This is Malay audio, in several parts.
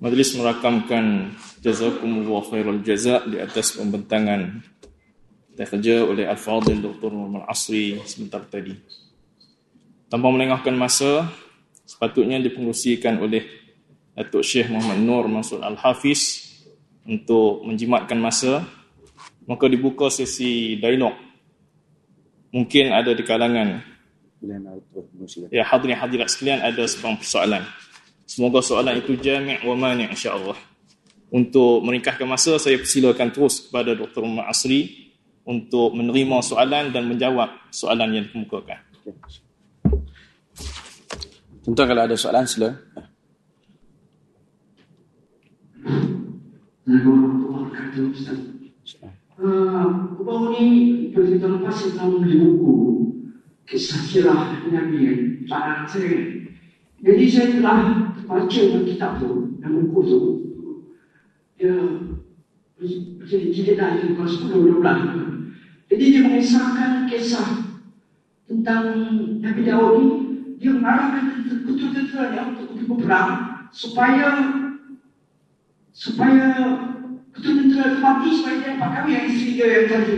Majlis merakamkan jazakumullah khairul jaza di atas pembentangan kerja oleh Al-Fadhil Dr. Muhammad Asri sebentar tadi. Tanpa melengahkan masa, sepatutnya dipengusikan oleh Datuk Syekh Muhammad Nur Mansur Al-Hafiz untuk menjimatkan masa, maka dibuka sesi dialog. Mungkin ada di kalangan ya hadirin hadirat sekalian ada sebuah persoalan. Semoga soalan itu jami' wa mani' insya-Allah. Untuk meringkaskan masa, saya persilakan terus kepada Dr. Muhammad Asri untuk menerima soalan dan menjawab soalan yang dikemukakan. Tentu kalau ada soalan sila. Baru ni, kita lepas kita membeli buku Kisah sirah Nabi Pada saya Jadi saya telah baca kitab tu dan buku tu. Dia jadi jilid dah yang ke 10 12. Jadi dia mengisahkan kisah tentang Nabi Daud ni dia mengarahkan tentera-tentera yang untuk pergi berperang supaya supaya tentera itu mati supaya dia dapat kahwin yang isteri dia yang tadi.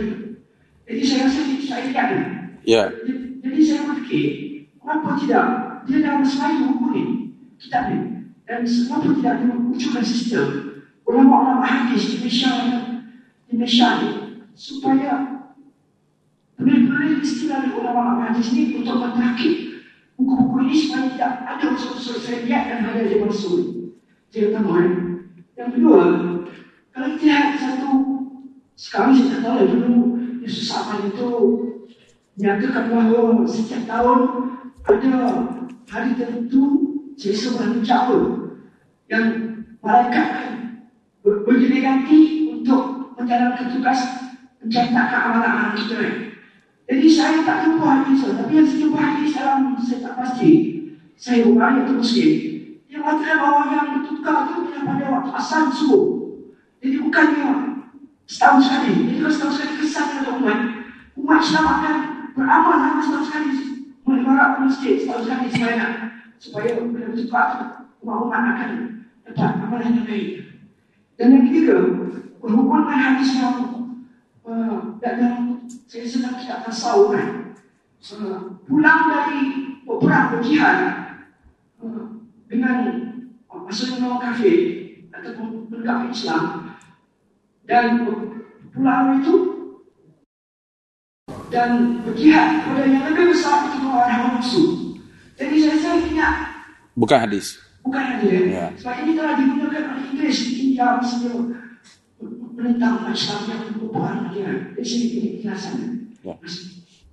Jadi saya rasa itu saya ingat. Ya. Jadi, jadi saya berfikir, kenapa tidak dia dah bersemayam buku ni, kitab ni. Dan kenapa tidak dia mengucapkan sistem ulama-ulama hadis di Malaysia di Malaysia ni supaya penulis-penulis istilah ulama-ulama hadis ni untuk mentahkik buku-buku ini supaya tidak ada unsur-unsur seriat dan ada yang masuk. Yang pertama, yang kedua, kalau kita lihat satu sekarang tak tahu lah dulu Yesus Aman itu menyatakan bahawa setiap tahun ada hari tertentu Yesus mencapai yang malaikat begini ganti untuk menjalankan tugas mencetakkan amalan-amalan kita. Jadi saya tak jumpa hadis, tapi yang saya jumpa hadis dalam saya tak pasti. Saya bukan atau muslim. Dia mengatakan bahawa yang bertukar itu pada waktu asal subuh. Jadi bukannya setahun sekali. Jadi kalau setahun sekali kesan kepada umat, umat Islam beramal lama setahun sekali. Melibarat masjid setahun sekali nak supaya bila bertukar umat-umat akan dapat amalan yang baik. Dan yang ketiga, berhubungan dengan hadis yang uh, dan saya sedang tidak tasawuf kan. Uh, pulang dari perang berjihad uh, dengan uh, maksudnya orang kafir ataupun penegak Islam dan pulang itu dan berjihad pada yang lebih besar itu orang nafsu. Jadi saya ingat bukan hadis. Bukan hadis. Ya. ya. Sebab ini telah digunakan oleh Inggris di India misalnya menentang Islam yang berubah dia. Di sini ini kejelasan. Ya.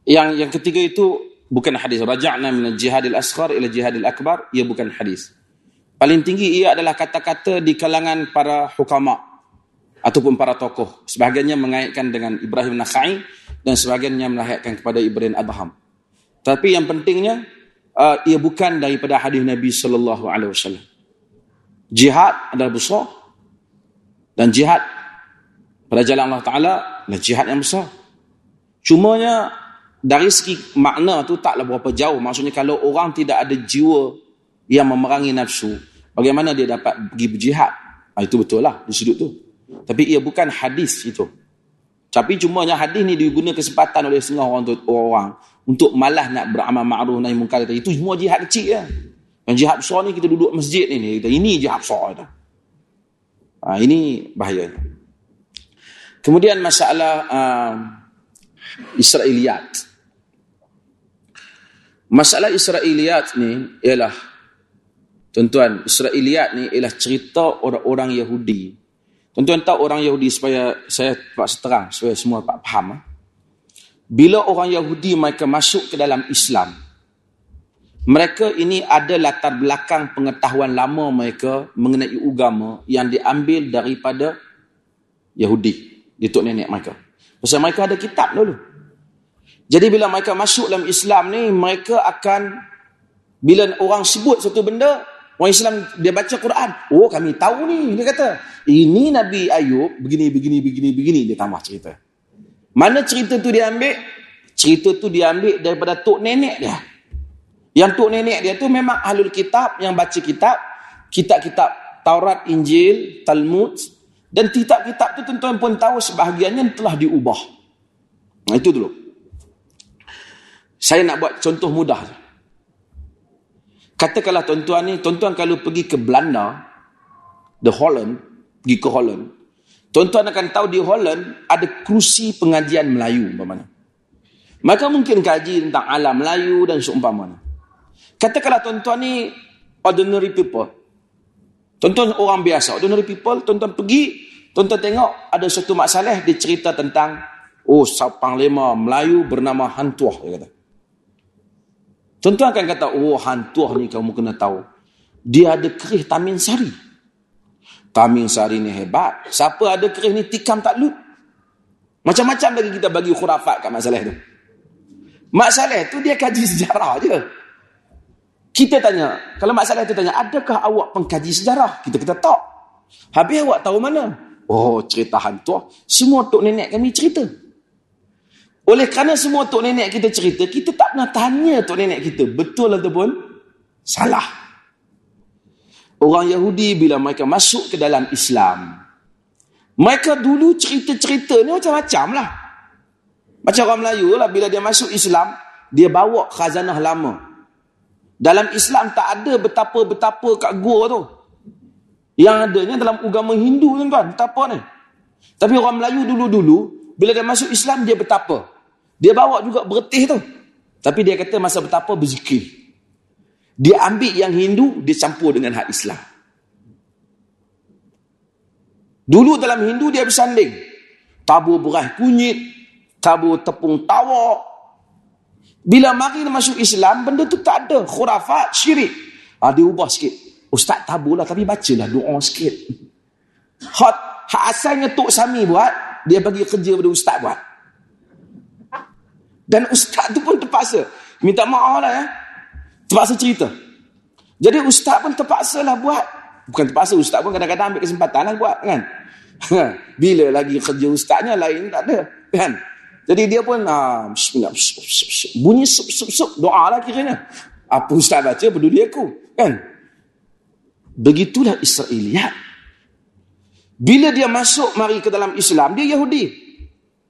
Yang yang ketiga itu bukan hadis. Raja'na min jihadil asghar ila jihadil akbar. Ia bukan hadis. Paling tinggi ia adalah kata-kata di kalangan para hukama ataupun para tokoh. Sebahagiannya mengaitkan dengan Ibrahim Nakhai dan sebahagiannya melahatkan kepada Ibrahim Adham. Tapi yang pentingnya uh, ia bukan daripada hadis Nabi sallallahu alaihi wasallam. Jihad adalah besar dan jihad pada jalan Allah Taala adalah jihad yang besar. Cumanya dari segi makna tu taklah berapa jauh. Maksudnya kalau orang tidak ada jiwa yang memerangi nafsu, bagaimana dia dapat pergi berjihad? Ha, itu betul lah di sudut tu. Tapi ia bukan hadis itu. Tapi cuma yang hadis ni digunakan kesempatan oleh setengah orang tu, orang untuk malah nak beramal ma'ruf nahi munkar itu. Itu semua jihad kecil ya. Yang jihad besar ni kita duduk masjid ni, kita ini jihad besar itu. Ha, ini bahaya. Kemudian masalah uh, Israiliyat. Masalah Israiliyat ni ialah tuan-tuan, Israiliyat ni ialah cerita orang-orang Yahudi Tuan-tuan tahu orang Yahudi supaya saya paksa terang supaya semua dapat faham. Eh? Bila orang Yahudi mereka masuk ke dalam Islam, mereka ini ada latar belakang pengetahuan lama mereka mengenai agama yang diambil daripada Yahudi, di tok nenek mereka. Pasal mereka ada kitab dulu. Jadi bila mereka masuk dalam Islam ni, mereka akan bila orang sebut satu benda, Orang Islam dia baca Quran. Oh kami tahu ni. Dia kata. Ini Nabi Ayub. Begini, begini, begini, begini. Dia tambah cerita. Mana cerita tu dia ambil? Cerita tu dia ambil daripada tok nenek dia. Yang tok nenek dia tu memang ahlul kitab. Yang baca kitab. Kitab-kitab Taurat, Injil, Talmud dan kitab-kitab itu tuan-tuan pun tahu sebahagiannya telah diubah. Nah, itu dulu. Saya nak buat contoh mudah. Katakanlah tuan-tuan ni, tuan-tuan kalau pergi ke Belanda, The Holland, pergi ke Holland, tuan-tuan akan tahu di Holland ada kerusi pengajian Melayu. Umpamanya. Maka mungkin kaji tentang alam Melayu dan seumpamanya. Katakanlah tuan-tuan ni ordinary people. Tuan-tuan orang biasa, ordinary people, tuan-tuan pergi, tuan-tuan tengok ada satu masalah dia cerita tentang oh panglima Melayu bernama Hantuah dia kata. Tuan-tuan akan kata oh Hantuah ni kamu kena tahu. Dia ada kerih tamin sari. Tamin sari ni hebat. Siapa ada kerih ni tikam tak lut. Macam-macam lagi kita bagi khurafat kat masalah tu. Masalah tu dia kaji sejarah je. Kita tanya, kalau masalah itu tanya, adakah awak pengkaji sejarah? Kita kata tak. Habis awak tahu mana? Oh, cerita hantu. Semua tok nenek kami cerita. Oleh kerana semua tok nenek kita cerita, kita tak pernah tanya tok nenek kita. Betul ataupun salah. Orang Yahudi bila mereka masuk ke dalam Islam, mereka dulu cerita-cerita ni macam-macam lah. Macam orang Melayu lah, bila dia masuk Islam, dia bawa khazanah lama. Dalam Islam tak ada betapa-betapa kat gua tu. Yang adanya dalam agama Hindu tuan-tuan. Betapa ni. Tapi orang Melayu dulu-dulu, bila dia masuk Islam, dia betapa. Dia bawa juga bertih tu. Tapi dia kata masa betapa berzikir. Dia ambil yang Hindu, dia campur dengan hak Islam. Dulu dalam Hindu dia bersanding. Tabur beras kunyit, tabur tepung tawak, bila mari masuk Islam, benda tu tak ada. Khurafat, syirik. Ha, dia ubah sikit. Ustaz tabulah tapi bacalah doa sikit. Hak, hak asalnya Tok Sami buat, dia bagi kerja pada Ustaz buat. Dan Ustaz tu pun terpaksa. Minta maaf lah ya. Terpaksa cerita. Jadi Ustaz pun terpaksa lah buat. Bukan terpaksa, Ustaz pun kadang-kadang ambil kesempatan lah buat kan. Bila lagi kerja Ustaznya lain tak ada. Kan? Jadi dia pun uh, bunyi sup sup sup doa lah kiranya. Apa ustaz baca peduli aku. Kan? Begitulah Israeliat. Bila dia masuk mari ke dalam Islam, dia Yahudi.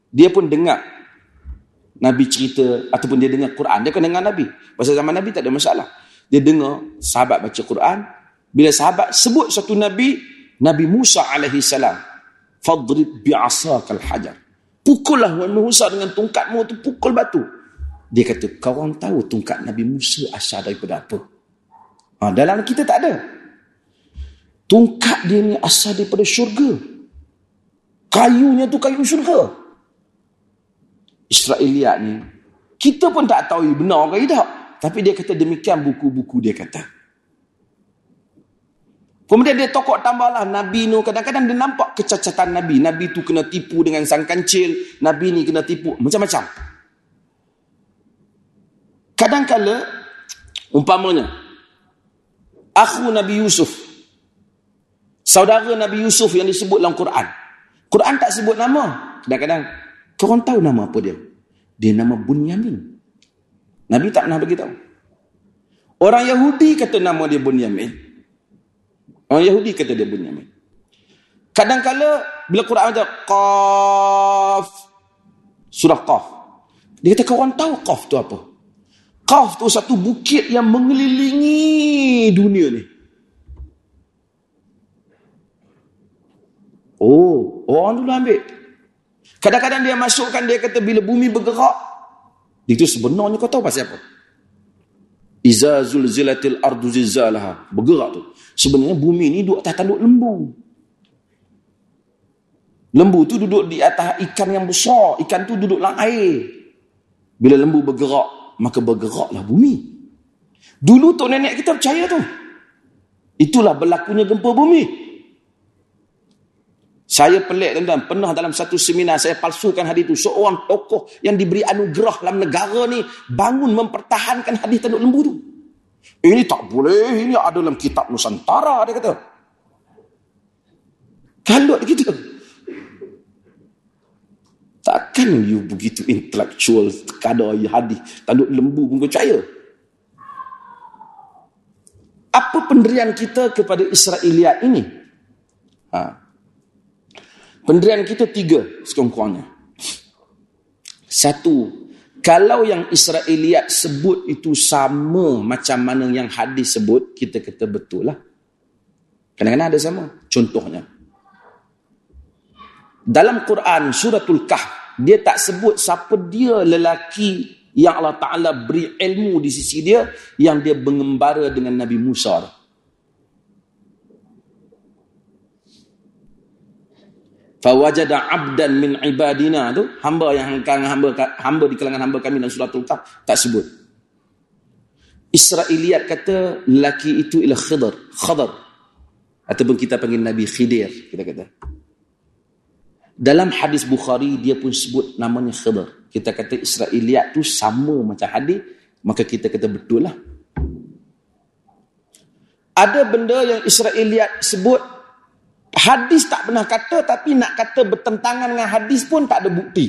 Dia pun dengar Nabi cerita ataupun dia dengar Quran. Dia kan dengar Nabi. Pasal zaman Nabi tak ada masalah. Dia dengar sahabat baca Quran. Bila sahabat sebut satu Nabi, Nabi Musa alaihi salam. Fadrib bi'asakal hajar. Pukullah Nabi Musa dengan tungkatmu tu pukul batu. Dia kata, kau orang tahu tungkat Nabi Musa asal daripada apa? Ha, dalam kita tak ada. Tungkat dia ni asal daripada syurga. Kayunya tu kayu syurga. Israeliat ni, kita pun tak tahu benar ke tidak. Tapi dia kata demikian buku-buku dia kata. Kemudian dia tokok tambahlah Nabi nu kadang-kadang dia nampak kecacatan Nabi. Nabi tu kena tipu dengan sang kancil. Nabi ni kena tipu. Macam-macam. Kadang-kala, umpamanya, aku Nabi Yusuf. Saudara Nabi Yusuf yang disebut dalam Quran. Quran tak sebut nama. Kadang-kadang, korang tahu nama apa dia? Dia nama Bunyamin. Nabi tak pernah beritahu. Orang Yahudi kata nama dia Bunyamin. Orang Yahudi kata dia Bunyamin. Kadang-kala bila Quran ada Qaf surah Qaf. Dia kata kau orang tahu Qaf tu apa? Qaf tu satu bukit yang mengelilingi dunia ni. Oh, orang dulu ambil. Kadang-kadang dia masukkan dia kata bila bumi bergerak itu sebenarnya kau tahu pasal apa? Iza zulzilatil ardu zilzalaha. Bergerak tu. Sebenarnya bumi ni duduk atas tanduk lembu. Lembu tu duduk di atas ikan yang besar. Ikan tu duduk dalam air. Bila lembu bergerak, maka bergeraklah bumi. Dulu tu nenek kita percaya tu. Itulah berlakunya gempa bumi. Saya pelik tuan-tuan. Pernah dalam satu seminar saya palsukan hadis itu. Seorang tokoh yang diberi anugerah dalam negara ni bangun mempertahankan hadis tanduk lembu tu. Ini tak boleh, ini ada dalam kitab Nusantara, dia kata. Kalut kita. Takkan you begitu intellectual kadar hadis tanduk lembu pun percaya. Apa pendirian kita kepada Israeliat ini? Ha. Pendirian kita tiga sekurang-kurangnya. Satu, kalau yang Israeliat sebut itu sama macam mana yang hadis sebut, kita kata betul lah. Kadang-kadang ada sama. Contohnya. Dalam Quran, suratul Kah, dia tak sebut siapa dia lelaki yang Allah Ta'ala beri ilmu di sisi dia yang dia mengembara dengan Nabi Musa fawajada abdan min ibadina. Tu hamba yang kalangan hamba hamba di kalangan hamba kami dalam surah al tak sebut. Israeliat kata lelaki itu ialah Khidr. Khidr. Ataupun kita panggil Nabi Khidir kita kata. Dalam hadis Bukhari dia pun sebut namanya Khidr. Kita kata Israeliat tu sama macam hadis, maka kita kata betul lah. Ada benda yang Israeliat sebut, hadis tak pernah kata, tapi nak kata bertentangan dengan hadis pun tak ada bukti.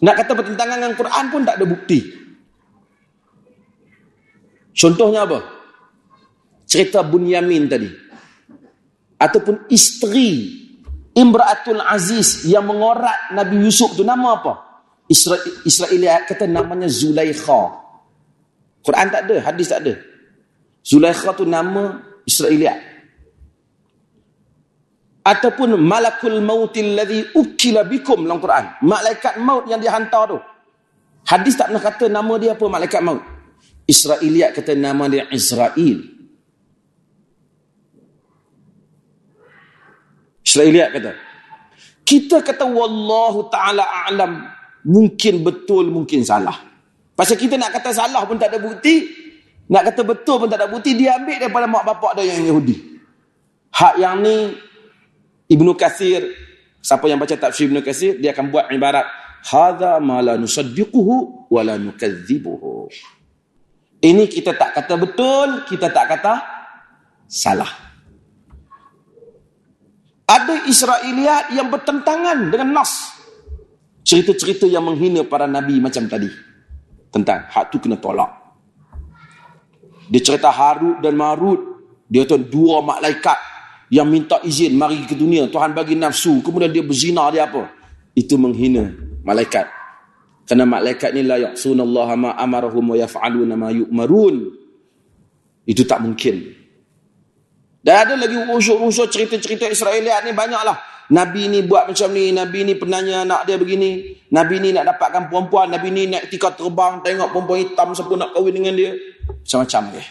Nak kata bertentangan dengan Quran pun tak ada bukti. Contohnya apa? Cerita Bunyamin tadi. Ataupun isteri Imra'atul Aziz yang mengorat Nabi Yusuf tu nama apa? Isra Israeliat kata namanya Zulaikha. Quran tak ada, hadis tak ada. Zulaikha tu nama Israeliat. Ataupun malakul mautil ladzi ukila bikum dalam Quran. Malaikat maut yang dihantar tu. Hadis tak pernah kata nama dia apa malaikat maut. Israeliat kata nama dia Israel. Israeliat kata. Kita kata wallahu taala a'lam mungkin betul mungkin salah. Pasal kita nak kata salah pun tak ada bukti, nak kata betul pun tak ada bukti, dia ambil daripada mak bapak dia yang Yahudi. Hak yang ni Ibnu Kathir, siapa yang baca tafsir Ibnu Kathir, dia akan buat ibarat hadza ma la nusaddiquhu wa la nukadzibuhu. Ini kita tak kata betul, kita tak kata salah. Ada Israeliat yang bertentangan dengan Nas. Cerita-cerita yang menghina para Nabi macam tadi. Tentang hak tu kena tolak. Dia cerita Harut dan Marut. Dia tu dua malaikat yang minta izin mari ke dunia. Tuhan bagi nafsu. Kemudian dia berzina dia apa? Itu menghina malaikat. Kerana malaikat ni la yaqsunallaha ma amarahum wa yaf'aluna ma yu'marun. Itu tak mungkin. Dan ada lagi unsur-unsur cerita-cerita Israeliat ni banyaklah. Nabi ni buat macam ni, Nabi ni penanya anak dia begini, Nabi ni nak dapatkan perempuan, Nabi ni nak tika terbang, tengok perempuan hitam siapa nak kahwin dengan dia. Macam-macam dia.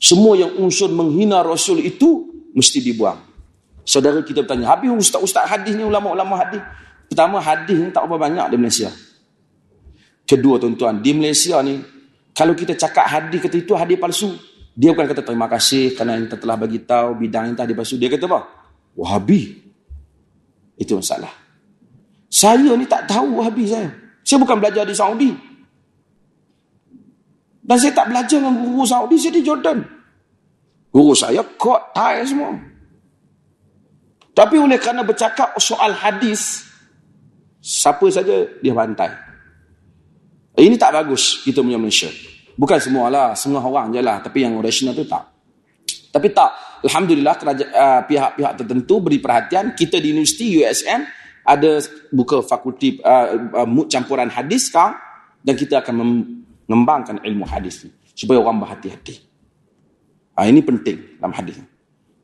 Semua yang unsur menghina Rasul itu mesti dibuang. Saudara kita bertanya, habis ustaz-ustaz hadis ni, ulama-ulama hadis. Pertama, hadis ni tak apa banyak di Malaysia. Kedua tuan-tuan, di Malaysia ni, kalau kita cakap hadis kata itu hadis palsu, dia bukan kata terima kasih kerana kita telah bagi tahu bidang yang tadi pasal dia kata apa? Wahabi. Itu masalah. Saya ni tak tahu Wahabi saya. Saya bukan belajar di Saudi. Dan saya tak belajar dengan guru Saudi, saya di Jordan. Guru saya kot, tai semua. Tapi oleh kerana bercakap soal hadis, siapa saja dia bantai. Ini tak bagus kita punya Malaysia. Bukan semua lah, semua orang je lah. Tapi yang rasional tu tak. Tapi tak. Alhamdulillah uh, pihak-pihak tertentu beri perhatian. Kita di Universiti USN ada buka fakulti uh, uh, campuran hadis sekarang. Dan kita akan mengembangkan ilmu hadis ni. Supaya orang berhati-hati. Ha, ini penting dalam hadis.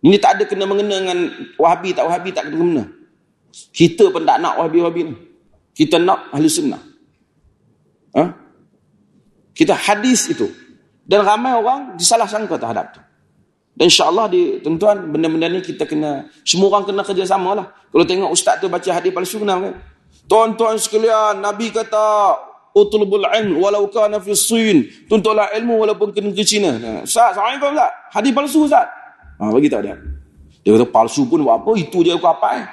Ini tak ada kena-mengena dengan wahabi tak wahabi tak kena-mengena. Kita pun tak nak wahabi-wahabi ni. Kita nak ahli sunnah. Ha? Kita hadis itu. Dan ramai orang disalah sangka terhadap itu. Dan insyaAllah di tuan-tuan, benda-benda ni kita kena, semua orang kena kerjasama lah. Kalau tengok ustaz tu baca hadis palsu kenal kan? Tuan-tuan sekalian, Nabi kata, Utulubul ilm walau kana fi sin. Tuntutlah ilmu walaupun kena ke China. Ustaz, Assalamualaikum Ustaz. Hadis palsu Ustaz. Ha, bagi tahu dia. Dia kata palsu pun buat apa? Itu je aku apa eh?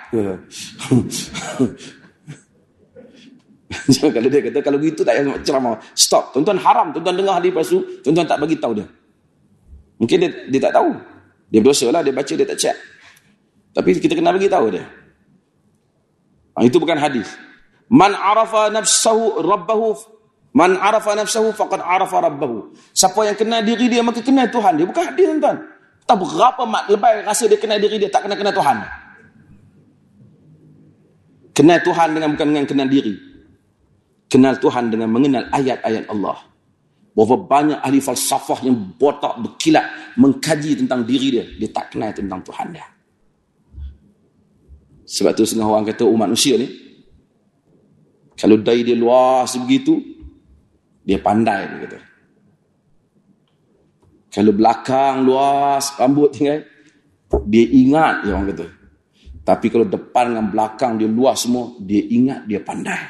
kalau dia kata kalau begitu tak payah ceramah. Stop. Tuan-tuan haram. Tuan-tuan dengar hadis palsu. Tuan-tuan tak bagi tahu dia. Mungkin dia, dia tak tahu. Dia berdosa lah. Dia baca, dia tak cek. Tapi kita kena bagi tahu dia. Ha, itu bukan hadis. Man arafa nafsahu rabbahu Man arafa nafsahu faqad arafa rabbahu. Siapa yang kenal diri dia maka kenal Tuhan dia. Bukan hadis tuan-tuan. Tak berapa mak lebay rasa dia kenal diri dia tak kenal kenal Tuhan. Kenal Tuhan dengan bukan dengan kenal diri. Kenal Tuhan dengan mengenal ayat-ayat Allah. Berapa banyak ahli falsafah yang botak berkilat mengkaji tentang diri dia. Dia tak kenal tentang Tuhan dia. Sebab tu setengah orang kata umat manusia ni kalau dai dia luas begitu dia pandai kata. Kalau belakang luas rambut tinggal dia ingat dia orang kata. Tapi kalau depan dengan belakang dia luas semua dia ingat dia pandai.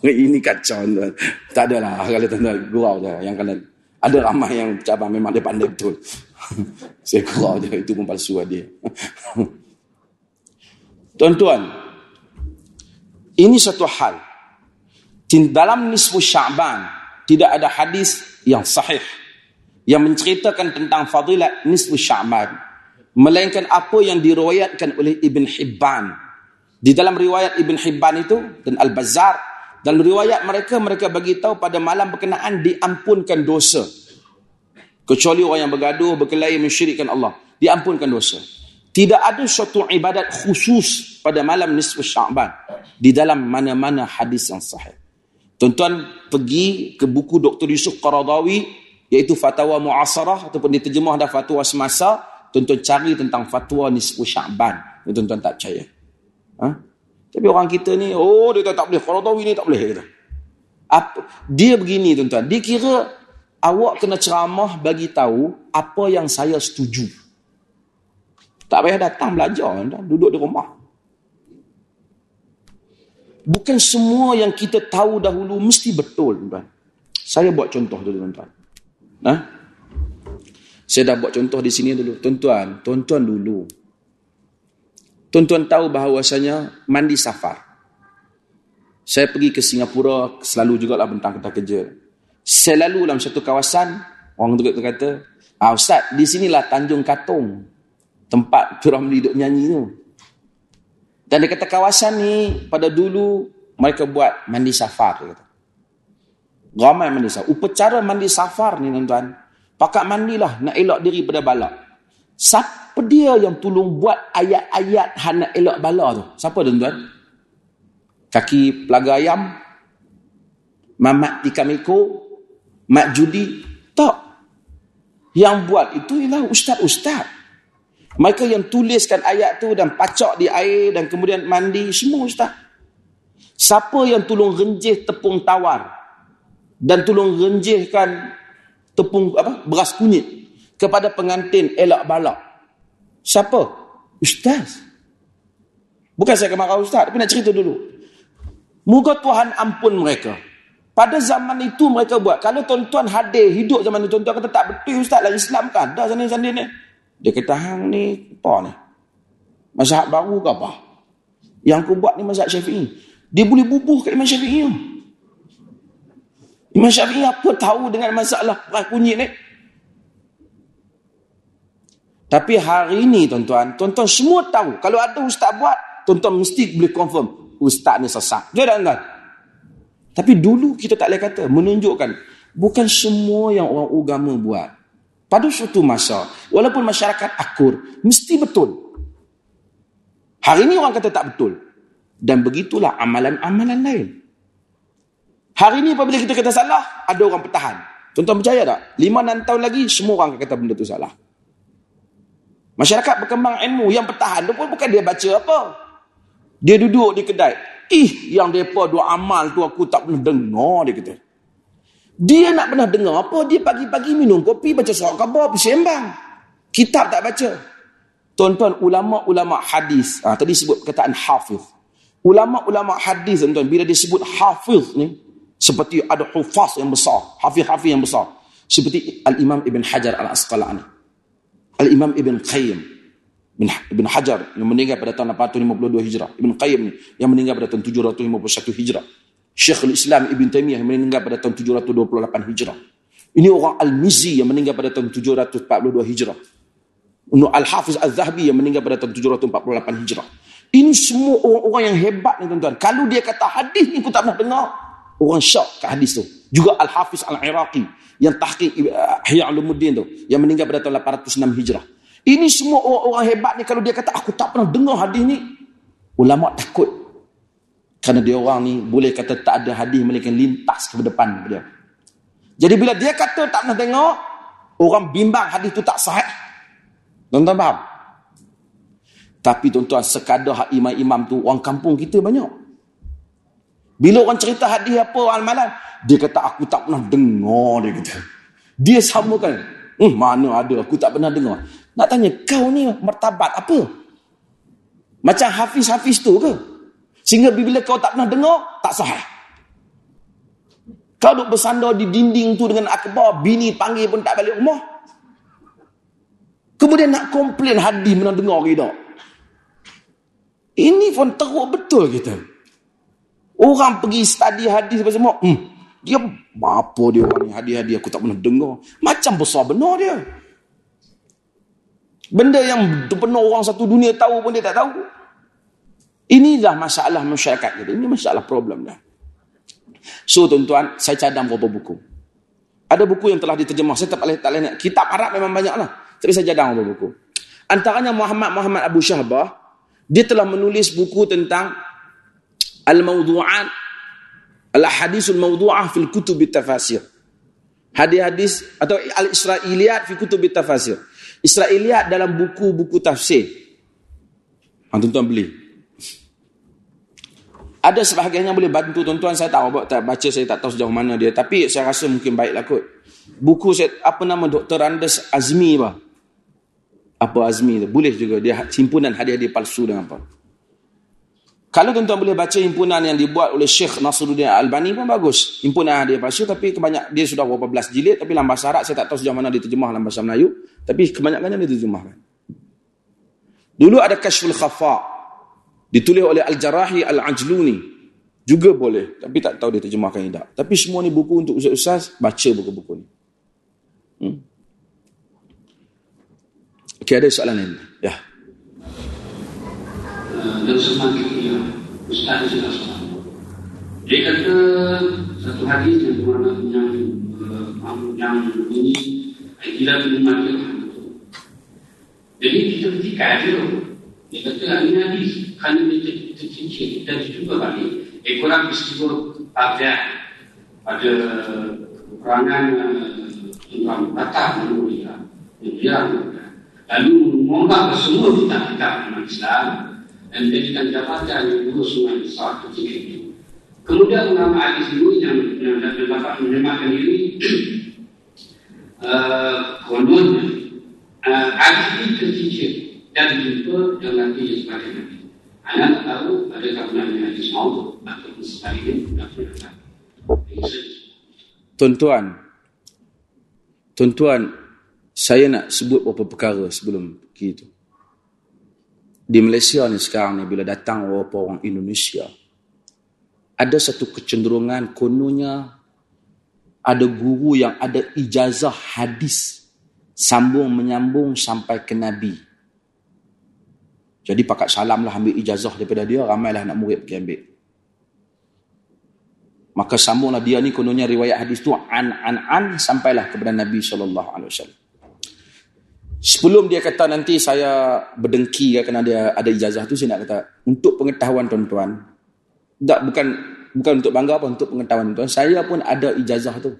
Ini kacau tuan. Tak adalah kalau tuan-tuan gurau je yang kena ada ramai yang cabang memang dia pandai betul. Saya gurau je itu pun palsu dia. Tuan-tuan, ini satu hal. Dalam nisfu Sya'ban tidak ada hadis yang sahih yang menceritakan tentang fadilat nisfu Sya'ban melainkan apa yang diriwayatkan oleh Ibn Hibban. Di dalam riwayat Ibn Hibban itu dan Al-Bazzar dalam riwayat mereka mereka bagi tahu pada malam berkenaan diampunkan dosa. Kecuali orang yang bergaduh, berkelahi, mensyirikkan Allah. Diampunkan dosa. Tidak ada suatu ibadat khusus pada malam nisfu Sya'ban di dalam mana-mana hadis yang sahih. Tuan-tuan pergi ke buku Dr. Yusuf Qaradawi iaitu fatwa muasarah ataupun diterjemah dah fatwa semasa, tuan-tuan cari tentang fatwa nisfu Sya'ban. Tuan-tuan tak percaya. Ha? Tapi orang kita ni, oh dia tak boleh, Qaradawi ni tak boleh. Kata. Apa, dia begini tuan-tuan, dia kira awak kena ceramah bagi tahu apa yang saya setuju. Tak payah datang belajar, duduk di rumah. Bukan semua yang kita tahu dahulu mesti betul, tuan. Saya buat contoh dulu, tuan. Ha? Saya dah buat contoh di sini dulu. Tuan-tuan, tuan-tuan dulu. Tuan-tuan tahu bahawasanya mandi safar. Saya pergi ke Singapura selalu juga lah bentang kita kerja. Saya lalu dalam satu kawasan, orang tu kata, ah, Ustaz, di sinilah Tanjung Katong tempat Piramli duduk nyanyi tu. Dan dia kata kawasan ni pada dulu mereka buat mandi safar. Dia kata. Ramai mandi safar. Upacara mandi safar ni tuan-tuan. Pakat mandilah nak elok diri pada balak. Siapa dia yang tolong buat ayat-ayat nak elok balak tu? Siapa tuan-tuan? Kaki pelaga ayam? Mamat tikamiko? Mak judi? Tak. Yang buat itu ialah ustaz-ustaz. Mereka yang tuliskan ayat tu dan pacak di air dan kemudian mandi, semua ustaz. Siapa yang tolong renjih tepung tawar dan tolong renjihkan tepung apa beras kunyit kepada pengantin elak balak? Siapa? Ustaz. Bukan saya kemarau ustaz, tapi nak cerita dulu. Moga Tuhan ampun mereka. Pada zaman itu mereka buat. Kalau tuan-tuan hadir hidup zaman itu, tuan-tuan kata tak betul ustaz lah Islam kan. Dah sana-sana ni. Dia kata, hang ni apa ni? Mazhab baru ke apa? Yang aku buat ni mazhab syafi'i. Dia boleh bubuh kat Imam Syafi'i. Imam Syafi'i apa tahu dengan masalah perah kunyit ni? Tapi hari ini tuan-tuan, tuan-tuan semua tahu. Kalau ada ustaz buat, tuan-tuan mesti boleh confirm. Ustaz ni sesat. Dia tuan-tuan. Tapi dulu kita tak boleh kata, menunjukkan. Bukan semua yang orang agama buat. Pada suatu masa, walaupun masyarakat akur, mesti betul. Hari ini orang kata tak betul. Dan begitulah amalan-amalan lain. Hari ini apabila kita kata salah, ada orang pertahan. Tuan-tuan percaya tak? Lima enam tahun lagi, semua orang akan kata benda itu salah. Masyarakat berkembang ilmu yang pertahan tu pun bukan dia baca apa. Dia duduk di kedai. Ih, yang mereka dua amal tu aku tak pernah dengar, dia kata. Dia nak pernah dengar apa? Dia pagi-pagi minum kopi, baca surat khabar, sembang. Kitab tak baca. Tuan-tuan, ulama-ulama hadis. Ha, tadi sebut perkataan hafiz. Ulama-ulama hadis, tuan-tuan, bila disebut hafiz ni, seperti ada hufaz yang besar. Hafiz-hafiz yang besar. Seperti Al-Imam Ibn Hajar Al-Asqalani. Al-Imam Ibn Qayyim. Ibn Hajar yang meninggal pada tahun 852 Hijrah. Ibn Qayyim yang meninggal pada tahun 751 Hijrah. Syekhul Islam Ibn Taymiyah yang meninggal pada tahun 728 Hijrah. Ini orang Al-Mizi yang meninggal pada tahun 742 Hijrah. Al-Hafiz Al-Zahabi yang meninggal pada tahun 748 Hijrah. Ini semua orang-orang yang hebat ni tuan-tuan. Kalau dia kata hadis ni aku tak pernah dengar. Orang syok kat hadis tu. Juga Al-Hafiz Al-Iraqi. Yang tahqiq Ihya Ulumuddin tu. Yang meninggal pada tahun 806 Hijrah. Ini semua orang-orang hebat ni. Kalau dia kata aku tak pernah dengar hadis ni. Ulama takut. Kerana dia orang ni boleh kata tak ada hadis melainkan lintas ke depan dia. Jadi bila dia kata tak pernah dengar. Orang bimbang hadis tu tak sahih. Tuan-tuan faham? Tapi tuan-tuan, sekadar imam-imam tu, orang kampung kita banyak. Bila orang cerita hadis apa orang malam, dia kata, aku tak pernah dengar, dia kata. Dia samakan. Hmm, mana ada, aku tak pernah dengar. Nak tanya, kau ni martabat apa? Macam Hafiz-Hafiz tu ke? Sehingga bila kau tak pernah dengar, tak sah. Kau duduk bersandar di dinding tu dengan akbar, bini panggil pun tak balik rumah. Kemudian nak komplain hadis mana dengar kita. Ini pun teruk betul kita. Orang pergi study hadis apa semua. Hmm, dia apa dia orang ni hadis-hadis aku tak pernah dengar. Macam besar benar dia. Benda yang penuh orang satu dunia tahu pun dia tak tahu. Inilah masalah masyarakat kita. Ini masalah problem dah. So tuan-tuan, saya cadang beberapa buku. Ada buku yang telah diterjemah. Saya tak boleh tak boleh Kitab Arab memang banyak lah. Tapi saya cadang beberapa buku. Antaranya Muhammad Muhammad Abu Syahbah dia telah menulis buku tentang al-mawdu'at al-hadisul mawdu'ah fil kutub tafasir. Hadis-hadis atau al-israiliyat fi kutub tafasir. Israiliyat dalam buku-buku tafsir. Ha, tuan-tuan beli. Ada sebahagian yang boleh bantu. Tuan-tuan saya tahu tak baca saya tak tahu sejauh mana dia. Tapi saya rasa mungkin baiklah kot. Buku saya apa nama Dr. Andes Azmi bah apa Azmi tu? Boleh juga dia himpunan hadiah-hadiah palsu dengan apa. Kalau tuan-tuan boleh baca himpunan yang dibuat oleh Syekh Nasruddin Albani pun bagus. Himpunan hadiah palsu tapi kebanyak dia sudah berapa belas jilid tapi dalam bahasa Arab saya tak tahu sejauh mana diterjemah dalam bahasa Melayu tapi kebanyakannya diterjemahkan dulu ada Kashful Khafa ditulis oleh Al-Jarahi Al-Ajluni juga boleh tapi tak tahu dia terjemahkan tidak tapi semua ni buku untuk ustaz-ustaz baca buku-buku ni hmm? Okey, ada soalan lain? Ya. Dan semakin dia, Ustaz sudah soalan. Dia kata satu hadis yang mana yang yang ini tidak mati. Jadi kita ketika dia, dia kata ini hadis hanya kita cincin dan juga balik. Ekoran peristiwa pada pada perangan orang Batak Malaysia. Yang lalu mengubah semua kitab-kitab dalam Islam dan menjadikan jabatan yang sungai besar ketika itu. Kemudian ulama hadis ini yang, yang dapat menerjemahkan diri uh, kononnya uh, hadis ini tercicir dan jumpa dengan dia sebagai nabi. Anak tahu adakah benarnya hadis mahu ataupun sebaliknya tidak Tuan-tuan, tuan-tuan, saya nak sebut beberapa perkara sebelum itu. Di Malaysia ni sekarang ni bila datang beberapa orang Indonesia, ada satu kecenderungan kononnya ada guru yang ada ijazah hadis sambung menyambung sampai ke Nabi. Jadi pakat salam lah ambil ijazah daripada dia, ramailah nak murid pergi ambil. Maka sambunglah dia ni kononnya riwayat hadis tu an an an sampailah kepada Nabi sallallahu alaihi wasallam. Sebelum dia kata nanti saya berdengki kerana dia ada ijazah tu saya nak kata untuk pengetahuan tuan-tuan tak bukan bukan untuk bangga apa untuk pengetahuan tuan saya pun ada ijazah tu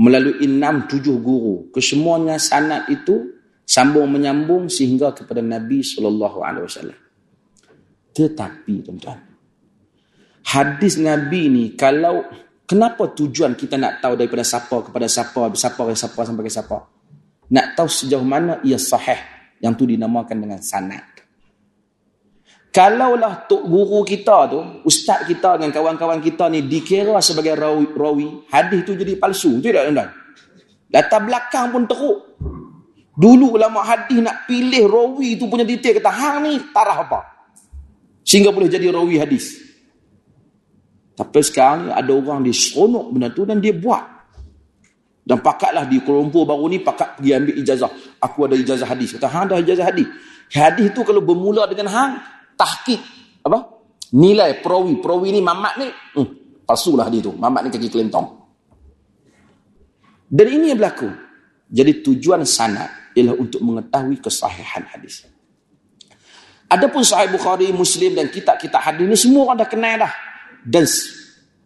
melalui enam tujuh guru kesemuanya sanad itu sambung menyambung sehingga kepada Nabi sallallahu alaihi wasallam tetapi tuan-tuan hadis Nabi ni kalau kenapa tujuan kita nak tahu daripada siapa kepada siapa siapa ke siapa sampai ke siapa nak tahu sejauh mana ia sahih yang tu dinamakan dengan sanad. Kalaulah tok guru kita tu, ustaz kita dengan kawan-kawan kita ni dikira sebagai rawi, rawi hadis tu jadi palsu. Tidak tuan-tuan? Latar belakang pun teruk. Dulu ulama hadis nak pilih rawi tu punya detail kata hang ni tarah apa. Sehingga boleh jadi rawi hadis. Tapi sekarang ada orang diseronok benda tu dan dia buat. Dan pakatlah di Kuala Lumpur baru ni pakat pergi ambil ijazah. Aku ada ijazah hadis. Kata, hang ada ijazah hadis. Hadis tu kalau bermula dengan hang, tahqiq apa? Nilai perawi. Perawi ni mamat ni, hmm, palsulah dia tu. Mamat ni kaki kelentong. Dan ini yang berlaku. Jadi tujuan sanad ialah untuk mengetahui kesahihan hadis. Adapun sahih Bukhari, Muslim dan kitab-kitab hadis ni semua orang dah kenal dah. Dan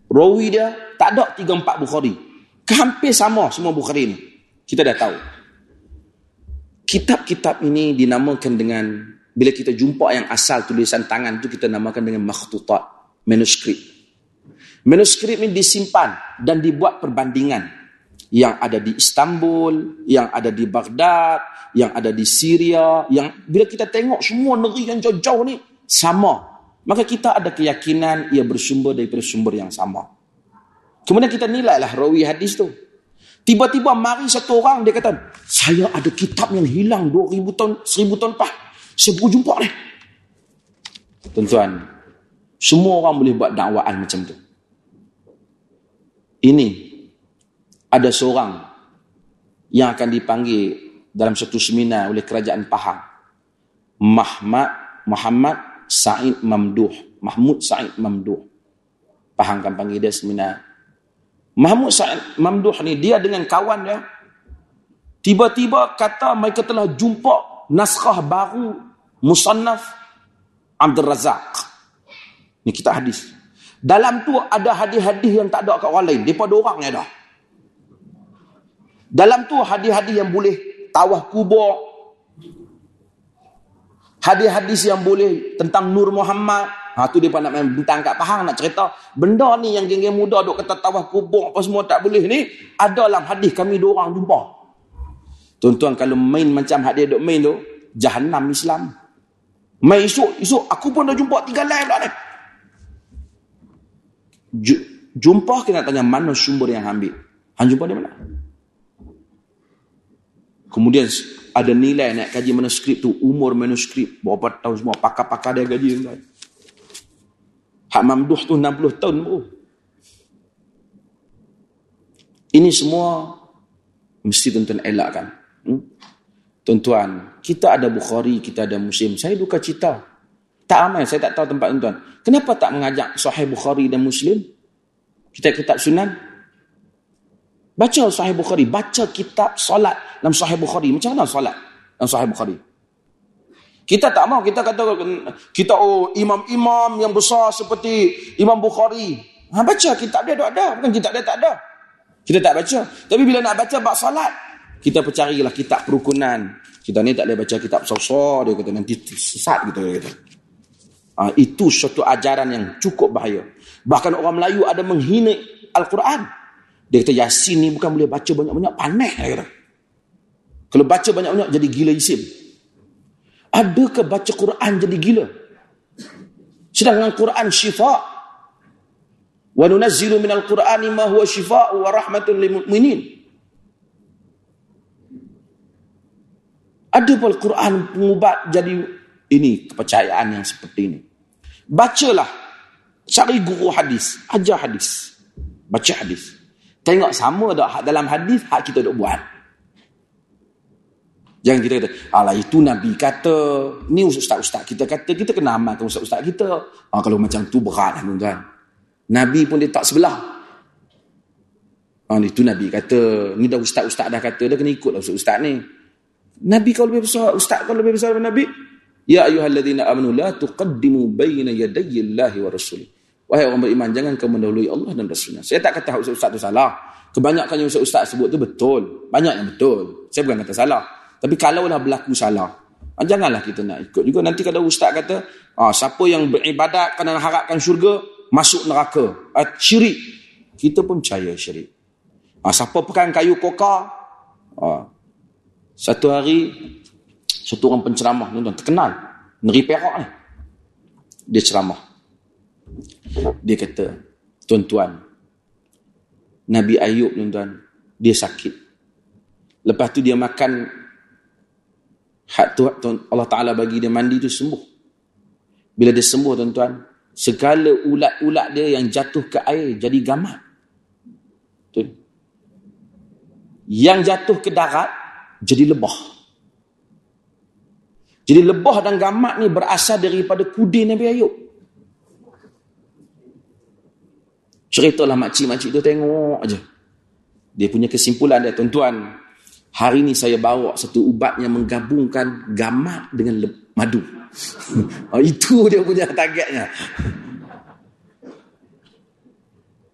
rawi dia tak ada tiga empat Bukhari. Hampir sama semua Bukhari ni. Kita dah tahu. Kitab-kitab ini dinamakan dengan bila kita jumpa yang asal tulisan tangan tu kita namakan dengan makhtutat, manuskrip. Manuskrip ini disimpan dan dibuat perbandingan yang ada di Istanbul, yang ada di Baghdad, yang ada di Syria, yang bila kita tengok semua negeri yang jauh-jauh ni sama. Maka kita ada keyakinan ia bersumber daripada sumber yang sama. Kemudian kita nilailah rawi hadis tu. Tiba-tiba mari satu orang dia kata, saya ada kitab yang hilang 2000 tahun, 1000 tahun lepas. Saya baru jumpa ni. Tuan-tuan, semua orang boleh buat dakwaan macam tu. Ini ada seorang yang akan dipanggil dalam satu seminar oleh kerajaan Pahang. Muhammad Muhammad Said Mamduh. Mahmud Said Mamduh. Pahang akan panggil dia seminar Mahmud Sa'id Mamduh ni dia dengan kawan dia tiba-tiba kata mereka telah jumpa naskah baru Musannaf Abdul Razak. Ni kita hadis. Dalam tu ada hadis-hadis yang tak ada kat orang lain. Daripada orang ni ada. Dalam tu hadis-hadis yang boleh tawah kubur. Hadis-hadis yang boleh tentang Nur Muhammad. Ha tu depa nak main bintang kat Pahang nak cerita benda ni yang geng-geng muda duk kata tawaf kubur apa semua tak boleh ni ada dalam hadis kami dua orang jumpa. Tuan-tuan kalau main macam hadis duk main tu jahanam Islam. Mai esok esok aku pun dah jumpa tiga live dah ni. Jumpa kena tanya mana sumber yang ambil. Han jumpa di mana? Kemudian ada nilai nak kaji manuskrip tu, umur manuskrip, berapa tahun semua, pakar-pakar dia gaji. Hak mamduh tu 60 tahun bro. Ini semua mesti tuan-tuan elakkan. Hmm? Tuan-tuan, kita ada Bukhari, kita ada Muslim. Saya duka cita. Tak aman, saya tak tahu tempat tuan-tuan. Kenapa tak mengajak Sahih Bukhari dan Muslim? Kita kitab sunan. Baca Sahih Bukhari. Baca kitab solat dalam Sahih Bukhari. Macam mana solat dalam Sahih Bukhari? Kita tak mau kita kata kita oh imam-imam yang besar seperti Imam Bukhari. Ha baca kitab dia ada bukan kitab dia tak ada. Kita tak baca. Tapi bila nak baca bab solat, kita percarilah kitab perukunan. Kita ni tak boleh baca kitab sosok dia kata nanti sesat gitu kata. Ha, itu suatu ajaran yang cukup bahaya. Bahkan orang Melayu ada menghina Al-Quran. Dia kata Yasin ni bukan boleh baca banyak-banyak panik dia kata. Kalau baca banyak-banyak jadi gila isim. Adakah baca Quran jadi gila? Sedangkan Quran syifa. Wa nunazzilu minal Qur'ani ma huwa shifa'u wa rahmatun lil mu'minin. Ada pun Quran pengubat jadi ini kepercayaan yang seperti ini. Bacalah. Cari guru hadis. Ajar hadis. Baca hadis. Tengok sama tak dalam hadis hak kita dok buat. Jangan kita kata, alah itu Nabi kata, ni ustaz-ustaz kita kata, kita kena amalkan ustaz-ustaz kita. Ah, kalau macam tu berat lah tuan Nabi pun dia tak sebelah. Ah, itu Nabi kata, ni dah ustaz-ustaz dah kata, dia kena ikut lah ustaz-ustaz ni. Nabi kalau lebih besar, ustaz kalau lebih besar daripada Nabi. Ya ayuhalladzina amanu la tuqaddimu bayna yadayillahi wa rasuli. Wahai orang beriman, jangan kamu mendahului Allah dan Rasulnya. Saya tak kata ustaz-ustaz tu salah. Kebanyakan yang ustaz-ustaz sebut tu betul. Banyak yang betul. Saya bukan kata salah. Tapi kalaulah berlaku salah, ah, janganlah kita nak ikut juga. Nanti kalau ustaz kata, ah, siapa yang beribadat kena harapkan syurga, masuk neraka. Ah, syirik. Kita pun percaya syirik. Ah, siapa pegang kayu koka, ah, satu hari, satu orang penceramah, tuan terkenal. Neri Perak ni. Dia ceramah. Dia kata, tuan-tuan, Nabi Ayub tuan-tuan, dia sakit. Lepas tu dia makan hak tu Allah Taala bagi dia mandi tu sembuh. Bila dia sembuh tuan-tuan, segala ulat-ulat dia yang jatuh ke air jadi gamat. Betul. Yang jatuh ke darat jadi lebah. Jadi lebah dan gamak ni berasal daripada kudi Nabi Ayub. Ceritalah makcik-makcik tu tengok aja. Dia punya kesimpulan dia tuan-tuan. Hari ni saya bawa satu ubat yang menggabungkan gamak dengan madu. oh, itu dia punya targetnya.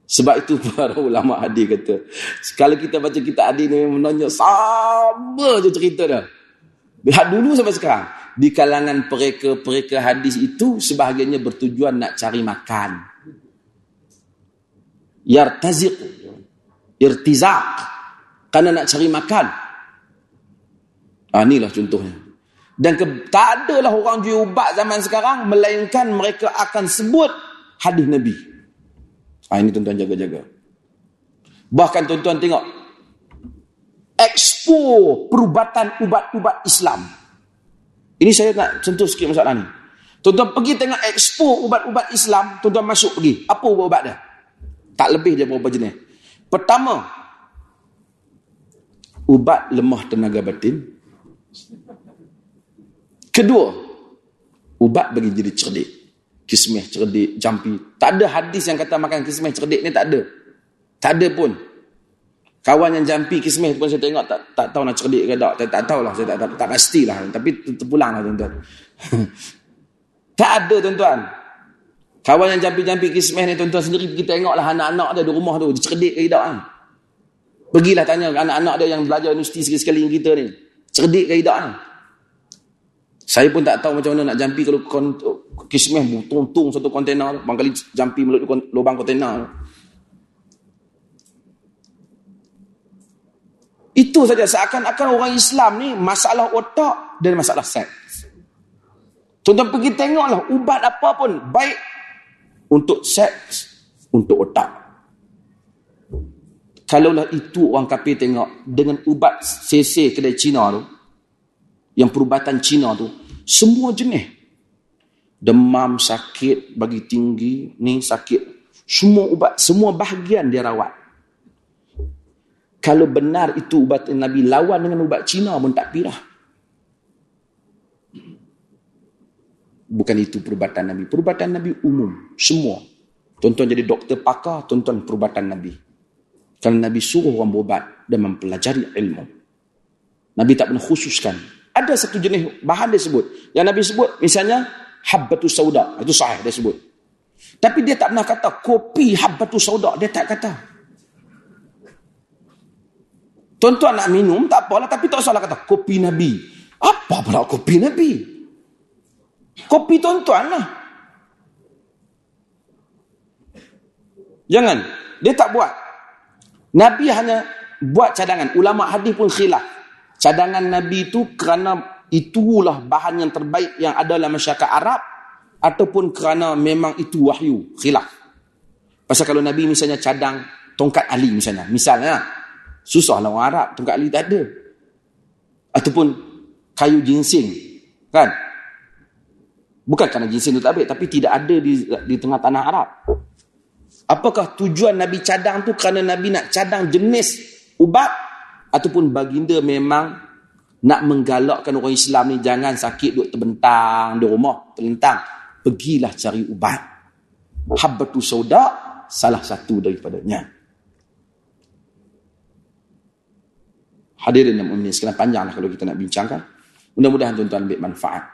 Sebab itu para ulama hadis kata, kalau kita baca kitab hadis ni menonjol sama je cerita dah. Lihat dulu sampai sekarang. Di kalangan pereka-pereka hadis itu sebahagiannya bertujuan nak cari makan. Yartaziq. Irtizaq. Karena nak cari makan. Ah, inilah contohnya. Dan ke, tak adalah orang jual ubat zaman sekarang melainkan mereka akan sebut hadis Nabi. Ha, ini tuan-tuan jaga-jaga. Bahkan tuan-tuan tengok. Expo perubatan ubat-ubat Islam. Ini saya nak sentuh sikit masalah ni. Tuan-tuan pergi tengok expo ubat-ubat Islam. Tuan-tuan masuk pergi. Apa ubat-ubat dia? Tak lebih dia berapa jenis. Pertama. Ubat lemah tenaga batin. Kedua. Ubat bagi jadi cerdik kismih cerdik, jampi. Tak ada hadis yang kata makan kismih cerdik ni tak ada. Tak ada pun. Kawan yang jampi kismih pun saya tengok tak tak tahu nak cerdik ke tak. Tak, tak tahulah, saya tak, tak, tak pastilah. Tapi terpulang lah tuan-tuan. tak ada tuan-tuan. Kawan yang jampi-jampi kismih ni tuan-tuan sendiri pergi tengoklah anak-anak dia di rumah tu. Dia cerdik ke tidak kan? Pergilah tanya anak-anak dia yang belajar universiti sekali-sekali kita ni. Cerdik ke tidak kan? Saya pun tak tahu macam mana nak jampi kalau kismeh tung-tung satu kontena bang kali jampi melalui lubang kontena itu saja seakan-akan orang Islam ni masalah otak dan masalah seks tuan-tuan pergi tengoklah ubat apa pun baik untuk seks untuk otak. Kalaulah itu orang kafir tengok dengan ubat CC kedai Cina tu yang perubatan Cina tu semua jenis. Demam sakit bagi tinggi ni sakit. Semua ubat semua bahagian dia rawat. Kalau benar itu ubat Nabi lawan dengan ubat Cina pun tak pirah bukan itu perubatan Nabi perubatan Nabi umum semua tuan-tuan jadi doktor pakar tuan-tuan perubatan Nabi kerana Nabi suruh orang berubat dan mempelajari ilmu Nabi tak pernah khususkan ada satu jenis bahan dia sebut yang Nabi sebut misalnya habbatu sauda. Itu sahih dia sebut. Tapi dia tak pernah kata kopi habbatu sauda. Dia tak kata. Tuan-tuan nak minum, tak apalah. Tapi tak salah kata kopi Nabi. Apa pula kopi Nabi? Kopi tuan-tuan lah. Jangan. Dia tak buat. Nabi hanya buat cadangan. Ulama hadis pun khilaf. Cadangan Nabi itu kerana itulah bahan yang terbaik yang ada dalam masyarakat Arab ataupun kerana memang itu wahyu khilaf pasal kalau Nabi misalnya cadang tongkat Ali misalnya misalnya susahlah orang Arab tongkat Ali tak ada ataupun kayu ginseng kan bukan kerana ginseng itu tak baik tapi tidak ada di di tengah tanah Arab apakah tujuan Nabi cadang tu kerana Nabi nak cadang jenis ubat ataupun baginda memang nak menggalakkan orang Islam ni jangan sakit duduk terbentang di rumah, terlentang. Pergilah cari ubat. Habbatu sauda salah satu daripadanya. Hadirin yang mulia sekalian panjanglah kalau kita nak bincangkan. Mudah-mudahan tuan-tuan ambil manfaat.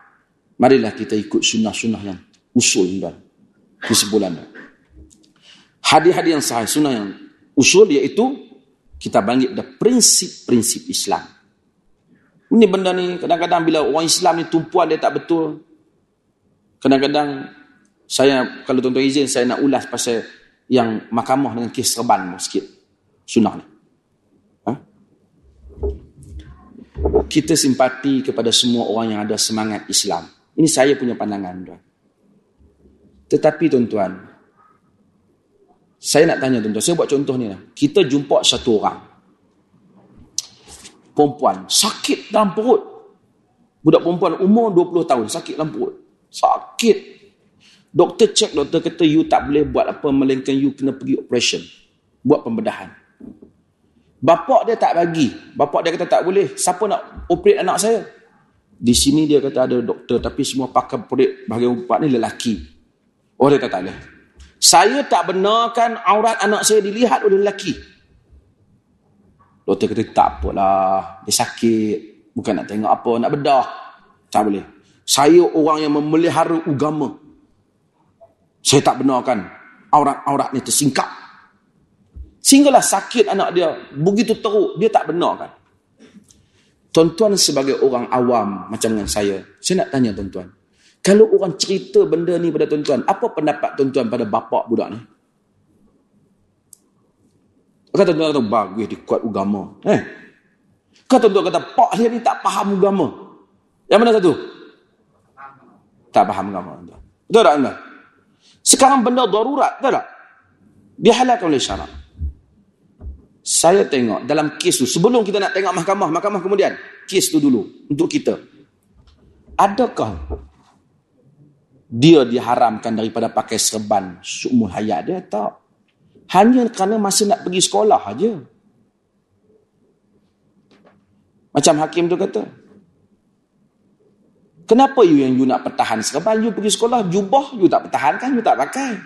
Marilah kita ikut sunnah-sunnah yang usul. Di sebulan. Hadis-hadis yang sahih sunnah yang usul iaitu kita bangkit pada prinsip-prinsip Islam. Ini benda ni kadang-kadang bila orang Islam ni tumpuan dia tak betul. Kadang-kadang saya kalau tuan-tuan izin saya nak ulas pasal yang mahkamah dengan kes serban sikit. Sunnah ni. Ha? Kita simpati kepada semua orang yang ada semangat Islam. Ini saya punya pandangan tuan. Tetapi tuan-tuan saya nak tanya tuan-tuan, saya buat contoh ni lah. Kita jumpa satu orang perempuan sakit dalam perut. Budak perempuan umur 20 tahun sakit dalam perut. Sakit. Doktor cek, doktor kata you tak boleh buat apa melainkan you kena pergi operation. Buat pembedahan. Bapak dia tak bagi. Bapak dia kata tak boleh. Siapa nak operate anak saya? Di sini dia kata ada doktor tapi semua pakai perik bahagian empat ni lelaki. Oh dia kata boleh. Saya tak benarkan aurat anak saya dilihat oleh lelaki. Doktor kata tak apalah. Dia sakit. Bukan nak tengok apa. Nak bedah. Tak boleh. Saya orang yang memelihara agama. Saya tak benarkan aurat-aurat ni tersingkap. Sehinggalah sakit anak dia. Begitu teruk. Dia tak benarkan. Tuan-tuan sebagai orang awam macam dengan saya, saya nak tanya tuan-tuan. Kalau orang cerita benda ni pada tuan-tuan, apa pendapat tuan-tuan pada bapak budak ni? Kata tuan-tuan kata, bagus dia kuat agama. Eh? Kata tuan-tuan kata, pak dia ni tak faham agama. Yang mana satu? Tak faham agama. Betul tak? Sekarang benda darurat, betul tak? Dihalalkan oleh syarat. Saya tengok dalam kes tu, sebelum kita nak tengok mahkamah, mahkamah kemudian, kes tu dulu, untuk kita. Adakah dia diharamkan daripada pakai serban seumur hayat dia? Tak. Hanya kerana masa nak pergi sekolah aja. Macam hakim tu kata. Kenapa you yang you nak pertahan serban? You pergi sekolah, jubah you tak pertahankan, you tak pakai.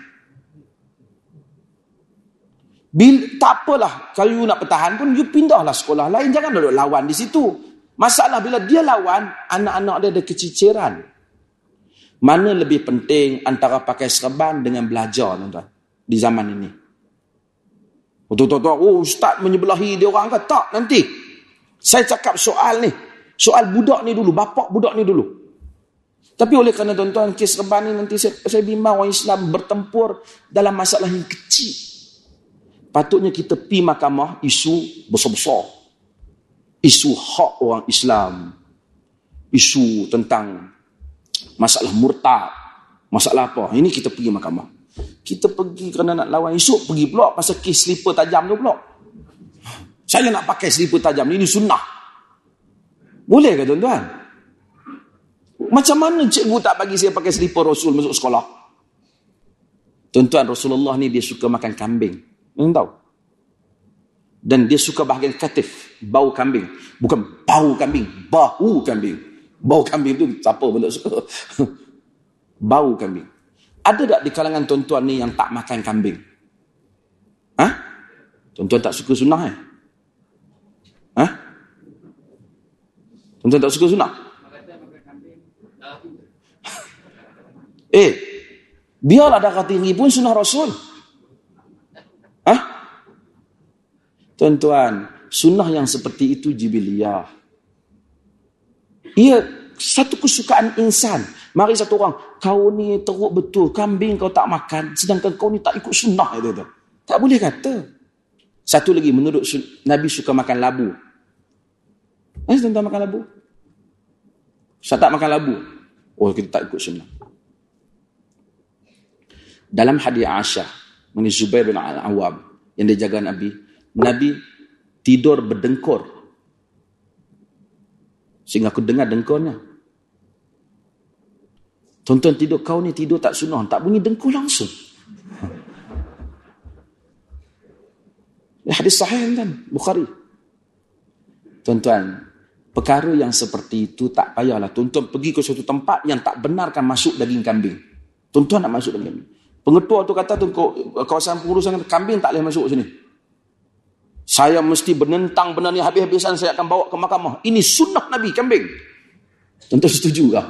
Bil, tak apalah. Kalau you nak pertahan pun, you pindahlah sekolah lain. Jangan duduk lawan di situ. Masalah bila dia lawan, anak-anak dia ada keciciran. Mana lebih penting antara pakai serban dengan belajar, tuan-tuan. Di zaman ini. Tuan-tuan, oh ustaz menyebelahi dia orang ke? Tak, nanti. Saya cakap soal ni. Soal budak ni dulu. Bapak budak ni dulu. Tapi oleh kerana tuan-tuan, kes serban ni nanti saya, saya bimbang orang Islam bertempur dalam masalah yang kecil patutnya kita pi mahkamah isu besar-besar. Isu hak orang Islam. Isu tentang masalah murtad. Masalah apa? Ini kita pergi mahkamah. Kita pergi kerana nak lawan isu, pergi pula pasal kes slipper tajam tu pula. Saya nak pakai slipper tajam ini sunnah. Boleh ke tuan-tuan? Macam mana cikgu tak bagi saya pakai slipper Rasul masuk sekolah? Tuan-tuan, Rasulullah ni dia suka makan kambing. Anda tahu? Dan dia suka bahagian katif, bau kambing. Bukan bau kambing, bahu kambing. Bau kambing tu siapa pun tak suka. bau kambing. Ada tak di kalangan tuan-tuan ni yang tak makan kambing? Ha? Tuan-tuan tak suka sunnah eh? Ha? Tuan-tuan tak suka sunnah? eh, biarlah darah tinggi pun sunnah Rasul. Tuan-tuan, sunnah yang seperti itu jibiliyah. Ia satu kesukaan insan. Mari satu orang, kau ni teruk betul, kambing kau tak makan, sedangkan kau ni tak ikut sunnah. Itu, itu. Tak boleh kata. Satu lagi, menurut Nabi suka makan labu. Eh, tuan-tuan makan labu? Saya tak makan labu. Oh, kita tak ikut sunnah. Dalam hadis Aisyah, ini Zubair bin Al-Awwam yang dia jaga Nabi. Nabi tidur berdengkur. Sehingga aku dengar dengkurnya. Tonton tidur kau ni tidur tak sunnah. Tak bunyi dengkur langsung. Hadis sahih kan? Bukhari. Tuan-tuan, perkara yang seperti itu tak payahlah. Tuan-tuan pergi ke suatu tempat yang tak benarkan masuk daging kambing. Tuan-tuan nak masuk daging kambing. Pengetua tu kata tu kawasan pengurusan kambing tak boleh masuk sini. Saya mesti menentang benda ni habis-habisan saya akan bawa ke mahkamah. Ini sunnah Nabi kambing. Tentu setuju kah?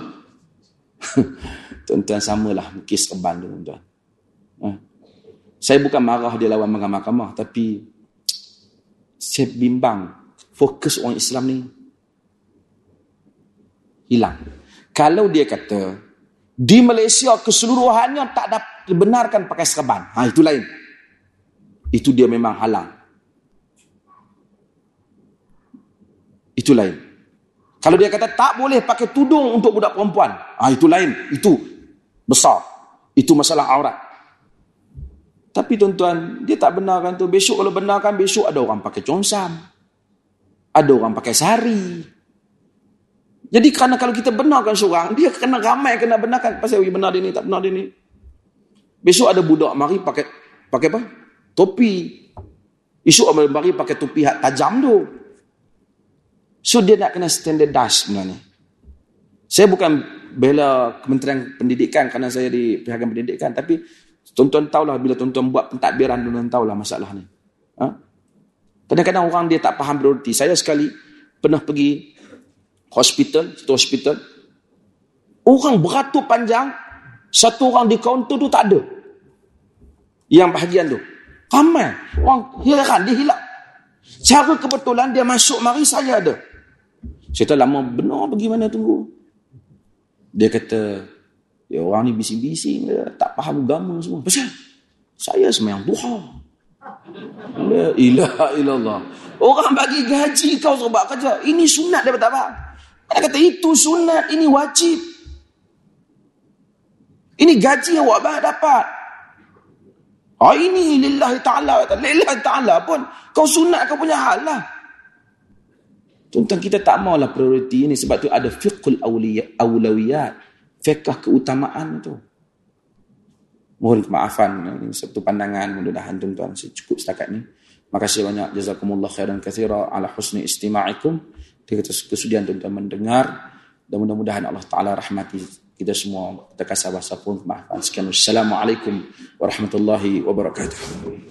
Tuan-tuan samalah kes keban tu tuan-tuan. Ha? Saya bukan marah dia lawan mahkamah tapi saya bimbang fokus orang Islam ni hilang. Kalau dia kata di Malaysia keseluruhannya tak dapat dibenarkan pakai serban. Ha, itu lain. Itu dia memang halang. Itu lain. Kalau dia kata tak boleh pakai tudung untuk budak perempuan. Ha, itu lain. Itu besar. Itu masalah aurat. Tapi tuan-tuan, dia tak benarkan tu. Besok kalau benarkan, besok ada orang pakai congsam. Ada orang pakai sari. Jadi kerana kalau kita benarkan seorang, dia kena ramai kena benarkan. Pasal benar dia ni, tak benar dia ni. Besok ada budak mari pakai pakai apa? Topi. Esok mari pakai topi hak tajam tu. So dia nak kena standardize sebenarnya. Saya bukan bela Kementerian Pendidikan kerana saya di pihak pendidikan. Tapi tuan-tuan tahulah bila tuan-tuan buat pentadbiran, tuan-tuan tahulah masalah ni. Ha? Kadang-kadang orang dia tak faham prioriti. Saya sekali pernah pergi hospital, satu hospital. Orang beratur panjang, satu orang di kaunter tu tak ada. Yang bahagian tu. Ramai. Orang heran, dia hilang. Cara kebetulan dia masuk mari, saya ada. Saya tahu lama benar bagaimana tunggu. Dia kata, ya orang ni bising-bising, tak faham agama semua. Pasal saya semayang duha. La ilaha illallah. Orang bagi gaji kau buat kerja. Ini sunat dia tak faham. Dia kata itu sunat, ini wajib. Ini gaji yang awak dapat. Oh ini lillahi ta'ala. Lillahi ta'ala pun. Kau sunat kau punya hal lah. Tuan-tuan kita tak maulah prioriti ini sebab tu ada fiqhul awlawiyat. Fiqh keutamaan tu. Mohon kemaafan ini satu pandangan mudah-mudahan tuan-tuan cukup setakat ni. Makasih banyak jazakumullah khairan katsira ala husni istima'ikum. Atas kesudian tuan-tuan mendengar dan mudah-mudahan Allah taala rahmati kita semua kita kasih bahasa pun maafan. Sekian wassalamualaikum warahmatullahi wabarakatuh.